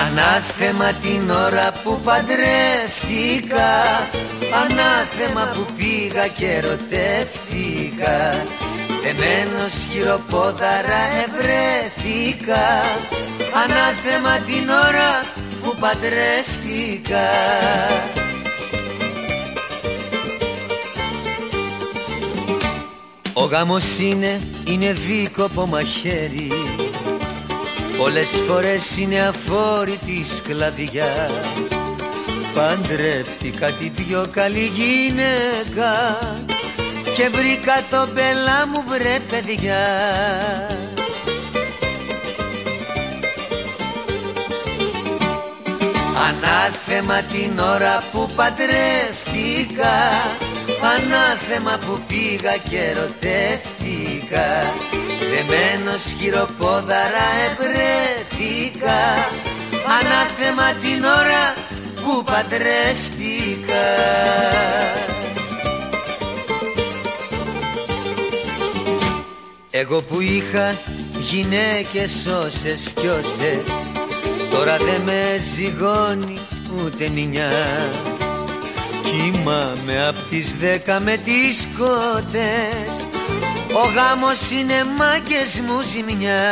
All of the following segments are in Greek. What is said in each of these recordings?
Ανάθεμα την ώρα που παντρεύτηκα Ανάθεμα που πήγα και ερωτεύτηκα. Δεμένος χειροπόδαρα ευρέθηκα Ανάθεμα την ώρα που παντρεύτηκα. Ο γάμος είναι, είναι δίκοπο μαχαίρι Πολλές φορές είναι αφόρητη σκλαβιά. Παντρεύτηκα την πιο καλή γυναίκα Και βρήκα το μπελά μου βρε παιδιά. Ανάθεμα την ώρα που παντρεύτηκα Ανάθεμα που πήγα και ερωτεύτηκα Δεμένος χειροπόδαρα ευρέθηκα. Ανάθεμα την ώρα που παντρεύτηκα. Εγώ που είχα γυναίκες όσες κι όσες Τώρα δεν με ζυγώνει ούτε μια Κοιμάμαι απ' τις δέκα με τις κότες Ο γάμος είναι μάγκες μου ζημιά.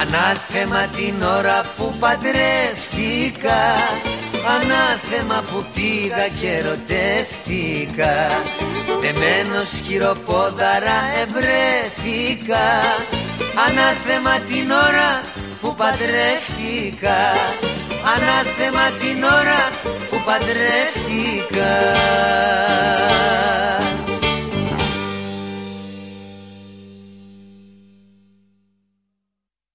Ανάθεμα την ώρα που παντρεύτηκα Ανάθεμα που πήγα και ερωτεύτηκα. Δεμένος χειροπόδαρα ευρέθηκα Ανάθεμα την ώρα που παντρεύτηκα. Ανάθεμα την ώρα που παντρεύτηκα